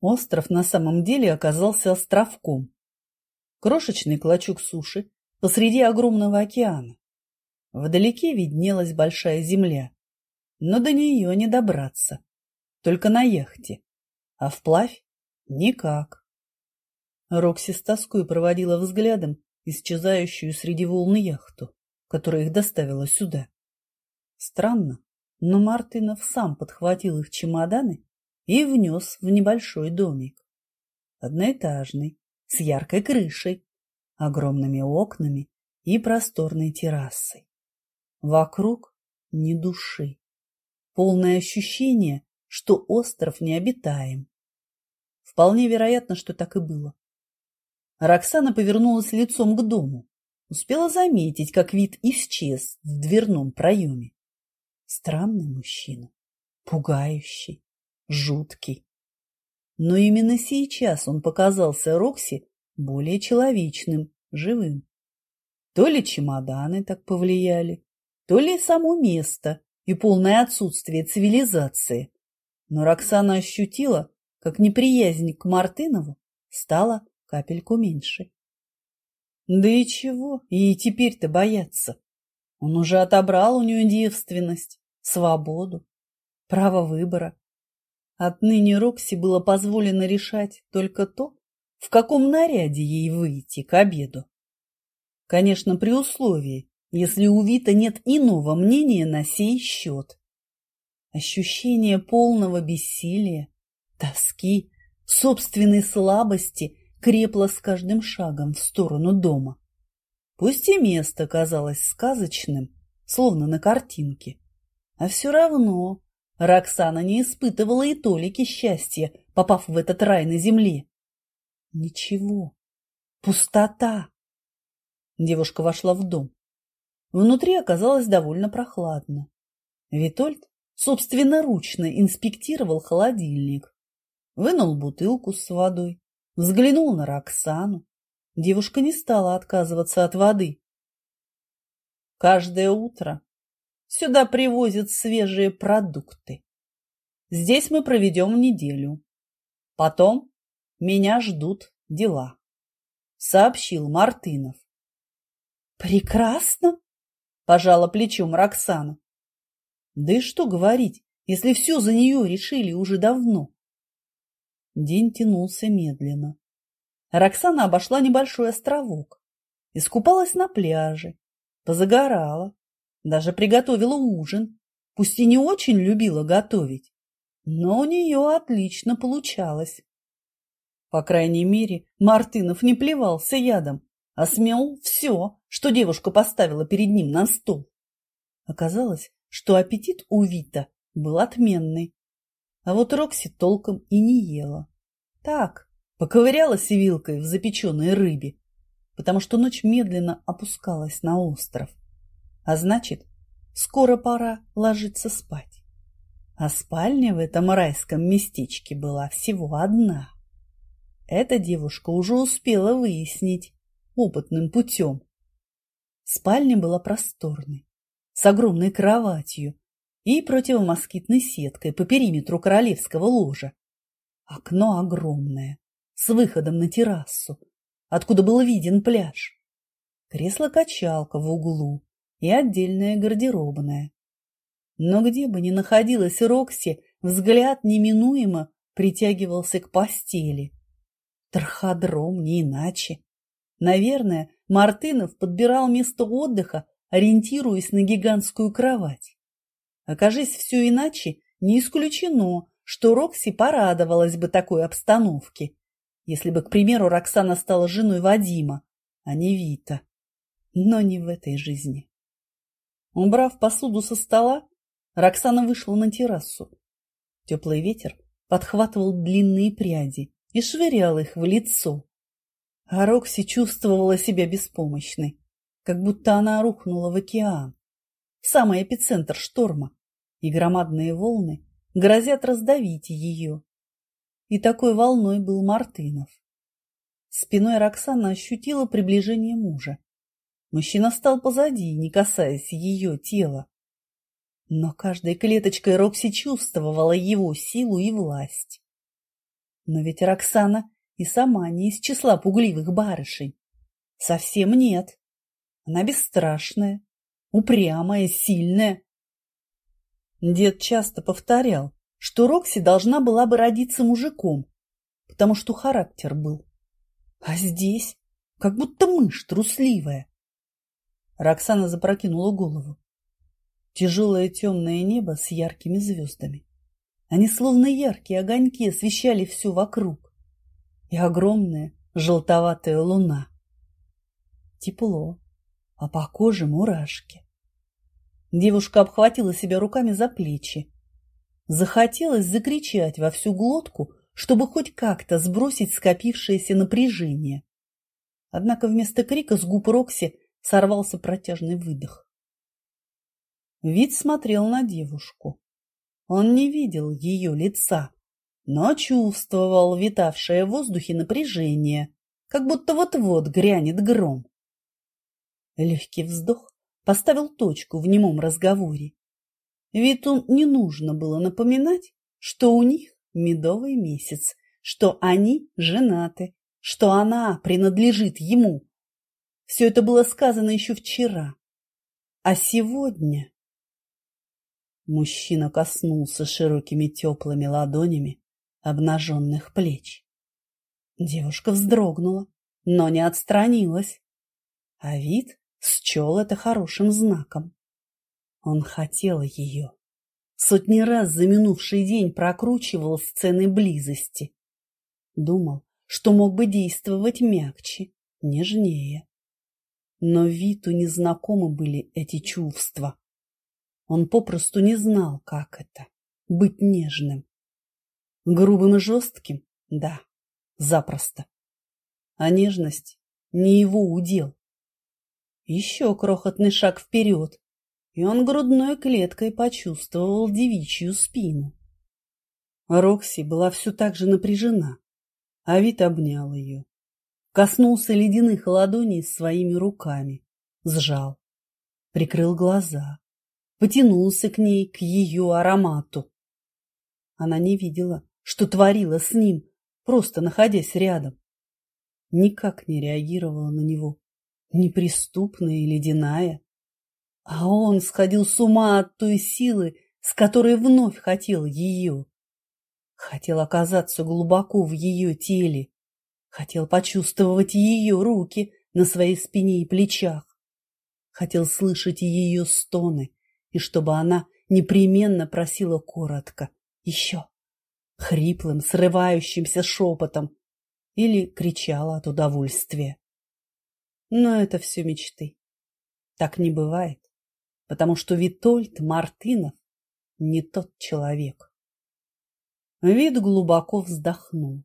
Остров на самом деле оказался островком. Крошечный клочок суши посреди огромного океана. Вдалеке виднелась большая земля, но до нее не добраться, только на яхте, а вплавь никак. Рокси с тоской проводила взглядом исчезающую среди волн яхту, которая их доставила сюда. Странно, но Мартынов сам подхватил их чемоданы и внес в небольшой домик. Одноэтажный, с яркой крышей, огромными окнами и просторной террасой. Вокруг ни души. Полное ощущение, что остров необитаем. Вполне вероятно, что так и было. Роксана повернулась лицом к дому. Успела заметить, как вид исчез в дверном проеме. Странный мужчина, пугающий, жуткий. Но именно сейчас он показался Рокси более человечным, живым. То ли чемоданы так повлияли, то ли само место и полное отсутствие цивилизации. Но Роксана ощутила, как неприязнь к Мартынову стала капельку меньше. Да и чего, и теперь-то бояться. Он уже отобрал у нее девственность, свободу, право выбора. Отныне Рокси было позволено решать только то, в каком наряде ей выйти к обеду. Конечно, при условии, если у Вита нет иного мнения на сей счет. Ощущение полного бессилия, тоски, собственной слабости крепла с каждым шагом в сторону дома. Пусть и место казалось сказочным, словно на картинке, а все равно Роксана не испытывала и толики счастья, попав в этот рай на земле. Ничего. Пустота. Девушка вошла в дом. Внутри оказалось довольно прохладно. Витольд собственноручно инспектировал холодильник, вынул бутылку с водой, взглянул на Роксану. Девушка не стала отказываться от воды. Каждое утро сюда привозят свежие продукты. Здесь мы проведем неделю. Потом меня ждут дела, сообщил Мартынов. Прекрасно, пожала плечом Роксана. Да и что говорить, если все за нее решили уже давно. День тянулся медленно. Роксана обошла небольшой островок, искупалась на пляже, позагорала, даже приготовила ужин, пусть и не очень любила готовить, но у нее отлично получалось. По крайней мере, Мартынов не плевался ядом, а смел все, что девушка поставила перед ним на стол. Оказалось, что аппетит у Вита был отменный. А вот Рокси толком и не ела. Так, поковырялась вилкой в запеченной рыбе, потому что ночь медленно опускалась на остров. А значит, скоро пора ложиться спать. А спальня в этом райском местечке была всего одна. Эта девушка уже успела выяснить опытным путем. Спальня была просторной, с огромной кроватью и противомоскитной сеткой по периметру королевского ложа. Окно огромное, с выходом на террасу, откуда был виден пляж. Кресло-качалка в углу и отдельная гардеробная. Но где бы ни находилась Рокси, взгляд неминуемо притягивался к постели. Траходром не иначе. Наверное, Мартынов подбирал место отдыха ориентируясь на гигантскую кровать. Окажись все иначе, не исключено, что Рокси порадовалась бы такой обстановке, если бы, к примеру, Роксана стала женой Вадима, а не Вита. Но не в этой жизни. Убрав посуду со стола, Роксана вышла на террасу. Теплый ветер подхватывал длинные пряди и швырял их в лицо. А Рокси чувствовала себя беспомощной как будто она рухнула в океан, в самый эпицентр шторма, и громадные волны грозят раздавить ее. И такой волной был Мартынов. Спиной Роксана ощутила приближение мужа. Мужчина стал позади, не касаясь ее тела. Но каждой клеточкой Рокси чувствовала его силу и власть. Но ведь Роксана и сама не из числа пугливых барышень. Совсем нет. Она бесстрашная, упрямая, сильная. Дед часто повторял, что Рокси должна была бы родиться мужиком, потому что характер был. А здесь как будто мышь трусливая. Роксана запрокинула голову. Тяжелое темное небо с яркими звездами. Они словно яркие огоньки освещали все вокруг. И огромная желтоватая луна. Тепло, а по коже мурашки. Девушка обхватила себя руками за плечи. Захотелось закричать во всю глотку, чтобы хоть как-то сбросить скопившееся напряжение. Однако вместо крика с губ Рокси сорвался протяжный выдох. Вид смотрел на девушку. Он не видел ее лица, но чувствовал витавшее в воздухе напряжение, как будто вот-вот грянет гром. Легкий вздох поставил точку в немом разговоре. Виту не нужно было напоминать, что у них медовый месяц, что они женаты, что она принадлежит ему. Все это было сказано еще вчера. А сегодня... Мужчина коснулся широкими теплыми ладонями обнаженных плеч. Девушка вздрогнула, но не отстранилась. А вид счел это хорошим знаком. Он хотел ее. Сотни раз за минувший день прокручивал сцены близости. Думал, что мог бы действовать мягче, нежнее. Но Виту незнакомы были эти чувства. Он попросту не знал, как это — быть нежным. Грубым и жестким? Да, запросто. А нежность не его удел. Еще крохотный шаг вперед, и он грудной клеткой почувствовал девичью спину. Рокси была все так же напряжена, Авид обнял ее, коснулся ледяных ладоней своими руками, сжал, прикрыл глаза, потянулся к ней, к ее аромату. Она не видела, что творила с ним, просто находясь рядом. Никак не реагировала на него, неприступная и ледяная. А он сходил с ума от той силы, с которой вновь хотел ее. Хотел оказаться глубоко в ее теле. Хотел почувствовать ее руки на своей спине и плечах. Хотел слышать ее стоны, и чтобы она непременно просила коротко «Еще!» хриплым, срывающимся шепотом или кричала от удовольствия. Но это все мечты. Так не бывает, потому что Витольд Мартынов не тот человек. Вид глубоко вздохнул.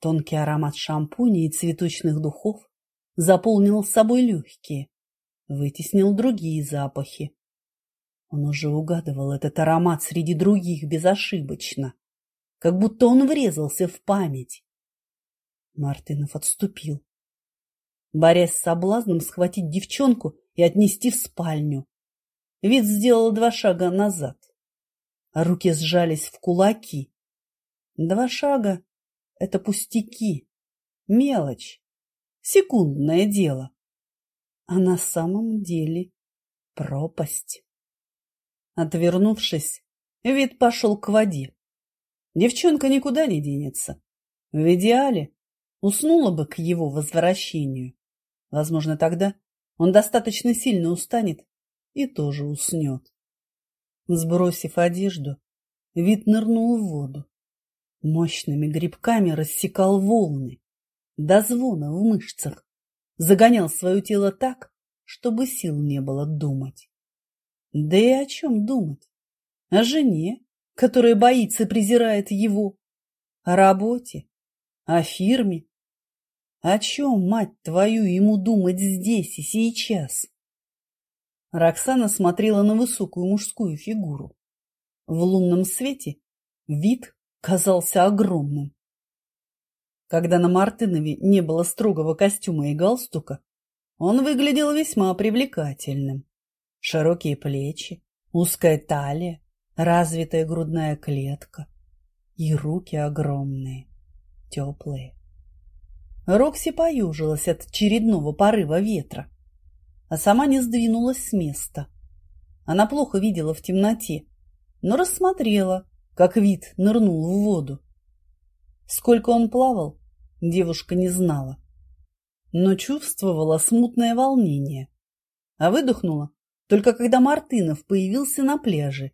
Тонкий аромат шампуня и цветочных духов заполнил собой легкие, вытеснил другие запахи. Он уже угадывал этот аромат среди других безошибочно, как будто он врезался в память. Мартынов отступил, борясь с соблазном схватить девчонку и отнести в спальню. Вид сделал два шага назад. Руки сжались в кулаки. Два шага — это пустяки, мелочь, секундное дело. А на самом деле пропасть. Отвернувшись, вид пошел к воде. Девчонка никуда не денется. В идеале уснула бы к его возвращению. Возможно, тогда он достаточно сильно устанет и тоже уснет. Сбросив одежду, вид нырнул в воду. Мощными грибками рассекал волны, до звона в мышцах, загонял свое тело так, чтобы сил не было думать. Да и о чем думать? О жене, которая боится и презирает его, о работе, о фирме. О чем, мать твою, ему думать здесь и сейчас? Роксана смотрела на высокую мужскую фигуру. В лунном свете вид казался огромным. Когда на Мартынове не было строгого костюма и галстука, он выглядел весьма привлекательным. Широкие плечи, узкая талия, развитая грудная клетка. И руки огромные, теплые. Рокси поюжилась от очередного порыва ветра, а сама не сдвинулась с места. Она плохо видела в темноте, но рассмотрела, как вид нырнул в воду. Сколько он плавал, девушка не знала, но чувствовала смутное волнение, а выдохнула только когда Мартынов появился на пляже.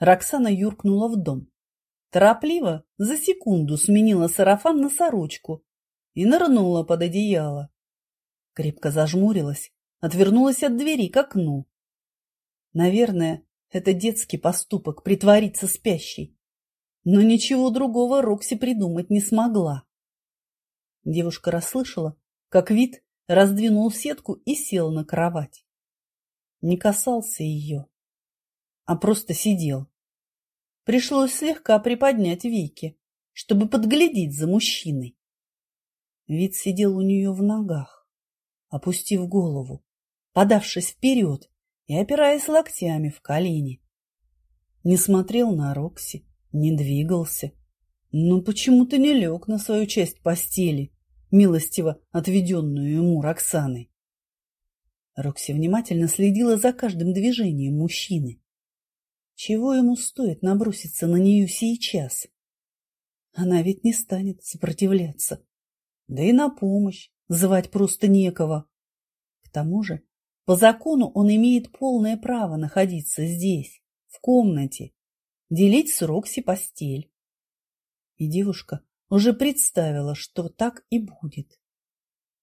Роксана юркнула в дом. Торопливо за секунду сменила сарафан на сорочку и нырнула под одеяло. Крепко зажмурилась, отвернулась от двери к окну. Наверное, это детский поступок притвориться спящей. Но ничего другого Рокси придумать не смогла. Девушка расслышала, как вид раздвинул сетку и сел на кровать. Не касался ее, а просто сидел. Пришлось слегка приподнять веки, чтобы подглядеть за мужчиной. Вид сидел у нее в ногах, опустив голову, подавшись вперед и опираясь локтями в колени. Не смотрел на Рокси, не двигался, но почему-то не лег на свою часть постели, милостиво отведенную ему Роксаной. Рокси внимательно следила за каждым движением мужчины. Чего ему стоит наброситься на нее сейчас? Она ведь не станет сопротивляться. Да и на помощь звать просто некого. К тому же, по закону он имеет полное право находиться здесь, в комнате, делить с Рокси постель. И девушка уже представила, что так и будет.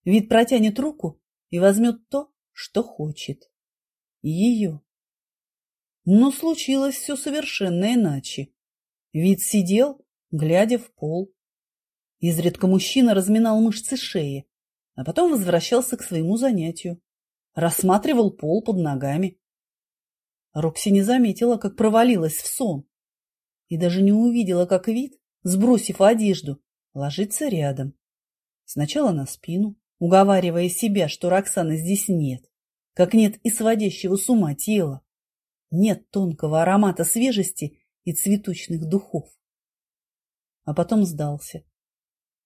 Вид протянет руку и возьмет то, что хочет. Ее. Но случилось все совершенно иначе. Вид сидел, глядя в пол. Изредка мужчина разминал мышцы шеи, а потом возвращался к своему занятию. Рассматривал пол под ногами. Рокси не заметила, как провалилась в сон. И даже не увидела, как вид, сбросив одежду, ложится рядом. Сначала на спину, уговаривая себя, что Роксаны здесь нет, как нет и сводящего с ума тела. Нет тонкого аромата свежести и цветочных духов. А потом сдался.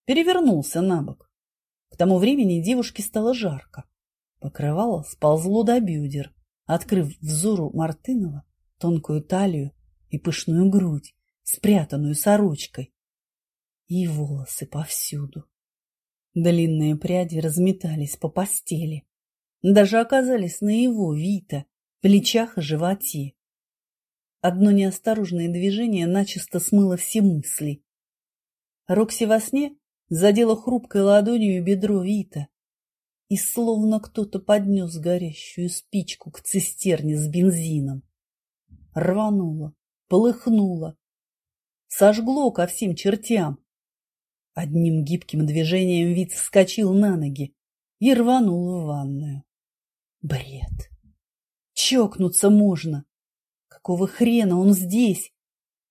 Перевернулся на бок. К тому времени девушке стало жарко. Покрывало сползло до бедер, открыв взору Мартынова тонкую талию и пышную грудь, спрятанную сорочкой. И волосы повсюду. Длинные пряди разметались по постели. Даже оказались на его Вита, плечах и животе. Одно неосторожное движение начисто смыло все мысли. Рокси во сне задела хрупкой ладонью бедро Вита, и словно кто-то поднес горящую спичку к цистерне с бензином. Рвануло, полыхнуло, сожгло ко всем чертям. Одним гибким движением вид вскочил на ноги и рванул в ванную. Бред! Чокнуться можно! Какого хрена он здесь,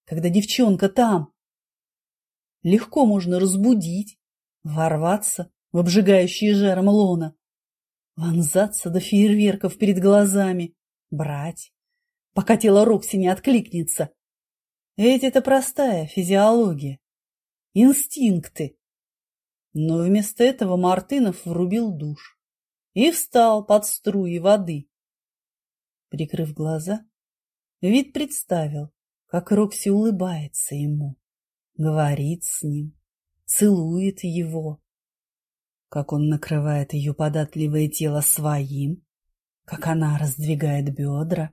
когда девчонка там? Легко можно разбудить, ворваться в обжигающие жаром лона, вонзаться до фейерверков перед глазами, брать, пока тело Рокси не откликнется. Ведь это простая физиология инстинкты. Но вместо этого Мартынов врубил душ и встал под струи воды. Прикрыв глаза, вид представил, как Рокси улыбается ему, говорит с ним, целует его, как он накрывает ее податливое тело своим, как она раздвигает бедра,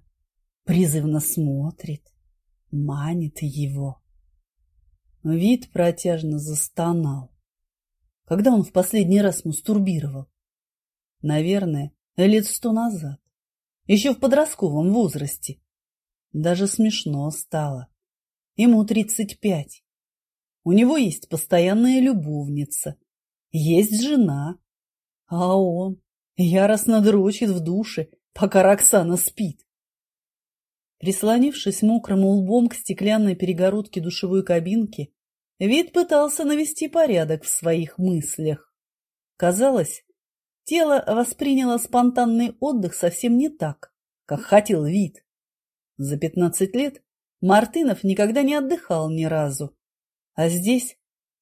призывно смотрит, манит его. Вид протяжно застонал. Когда он в последний раз мастурбировал? Наверное, лет сто назад. Еще в подростковом возрасте. Даже смешно стало. Ему тридцать пять. У него есть постоянная любовница. Есть жена. А он яростно дрочит в душе, пока Роксана спит. Прислонившись мокрым лбом к стеклянной перегородке душевой кабинки, Вид пытался навести порядок в своих мыслях. Казалось, тело восприняло спонтанный отдых совсем не так, как хотел вид. За пятнадцать лет Мартынов никогда не отдыхал ни разу, а здесь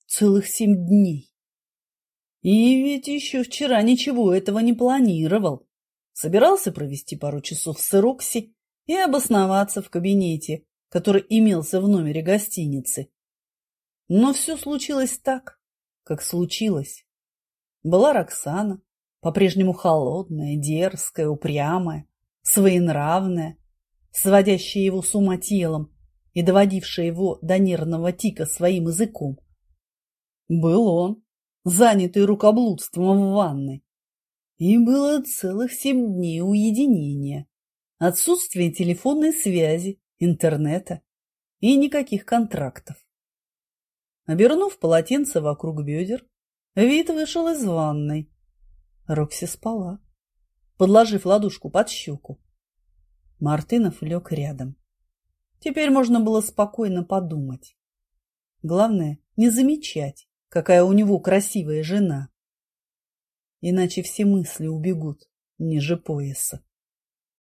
целых семь дней. И ведь еще вчера ничего этого не планировал. Собирался провести пару часов с Ирокси и обосноваться в кабинете, который имелся в номере гостиницы. Но все случилось так, как случилось. Была Роксана, по-прежнему холодная, дерзкая, упрямая, своенравная, сводящая его с ума телом и доводившая его до нервного тика своим языком. Был он, занятый рукоблудством в ванной. И было целых семь дней уединения, отсутствие телефонной связи, интернета и никаких контрактов. Обернув полотенце вокруг бедер, Вит вышел из ванной. Рокси спала, подложив ладошку под щеку. Мартынов лег рядом. Теперь можно было спокойно подумать. Главное, не замечать, какая у него красивая жена. Иначе все мысли убегут ниже пояса.